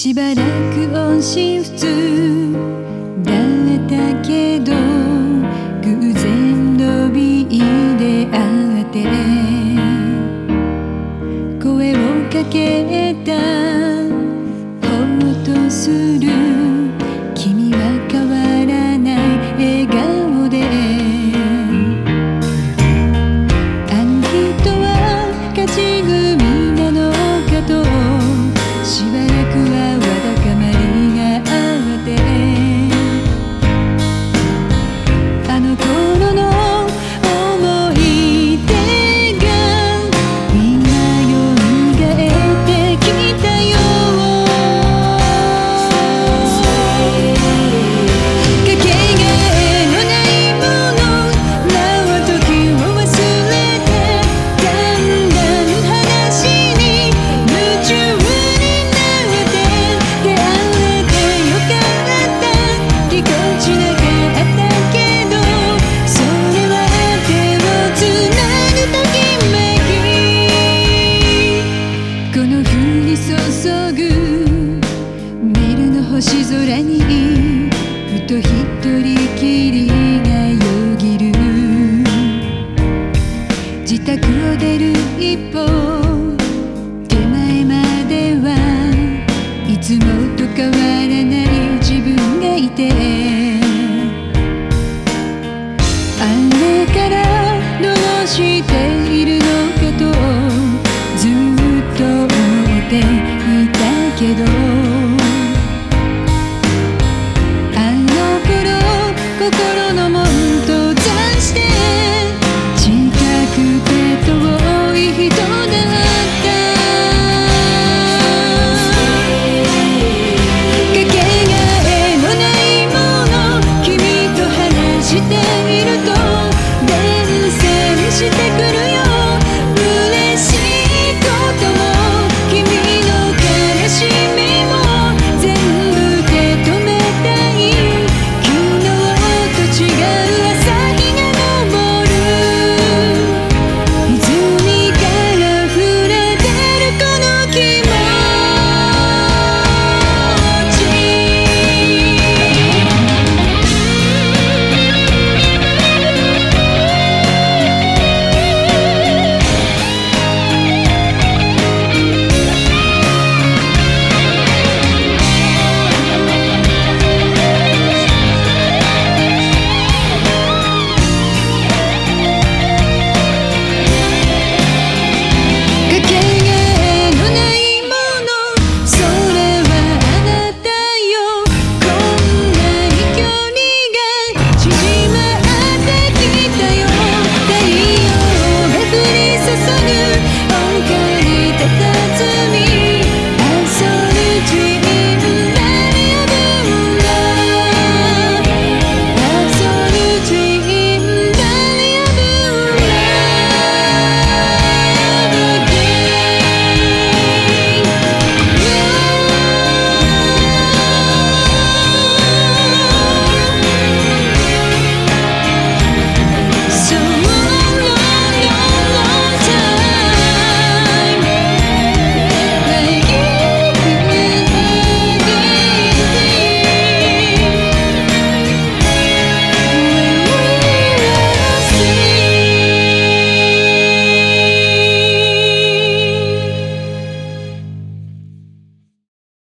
しばらく音信不通。だったけど偶然のびで会って。声をかけた。ほとする。星空ずにふと一人きりがよぎる自宅を出る一歩手前まではいつもと変わらない自分がいてあれからどうして